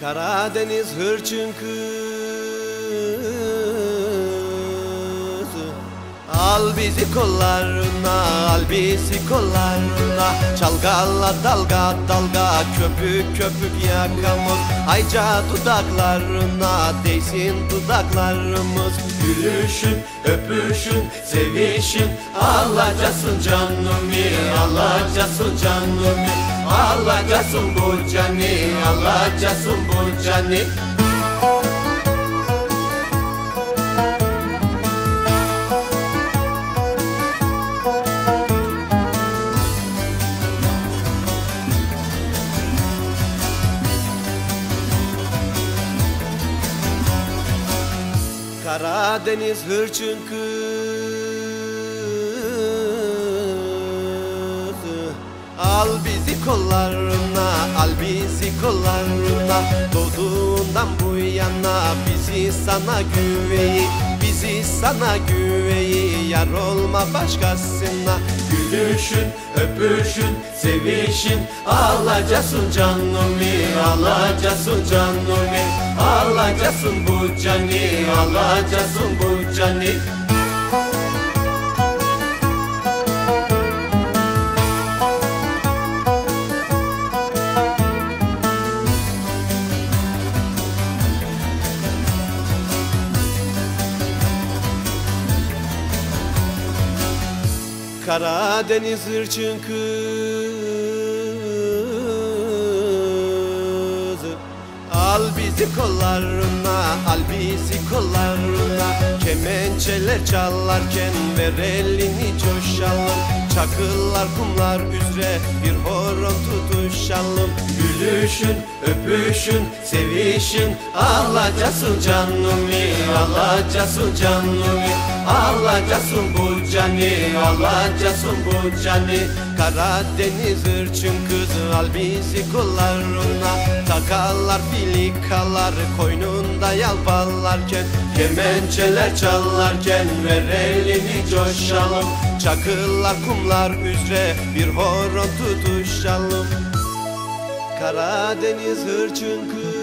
Karadeniz hırçın kızı. Al bizi kollarına, al bizi kollarına. Çalgala dalga dalga, köpük köpük yakamız. Ayca dudaklarına, değsin dudaklarımız. Gülüşün, öpüşün, sevişin. Alacasın canımı, alacasın canımı Alacasın bu cani, alacasın bu cani. Karadeniz hırçın kızı Al bizi kollarına, al bizi kollarına. Doğduğundan bu yana bizi sana güveyi Bizi sana güveyi yar olma başkasına. Gülüşün, öpüşün, sevişin Alacasın canımı, alacasın canımı. Alacasın bu cani, alacasın bu cani Karadeniz hırçın kızı. Al bizi kollarına, al bizi kollarına Kemençeler çalarken ver elini coşalım. Çakıllar kumlar üzere bir horon tutuşalım. Gülüşün, öpüşün, sevişin. Alacasın canımı, alacasın canımı Alacasın bu cani, alacasın bu cani. Karadeniz ırçın kızı al bizi kollarına. Takarlar filikalar koynunda yalpalarken Kemençeler çalarken ver elini coşalım. Çakıllar kumlar üzere bir horon tutuşalım Karadeniz hırçın kız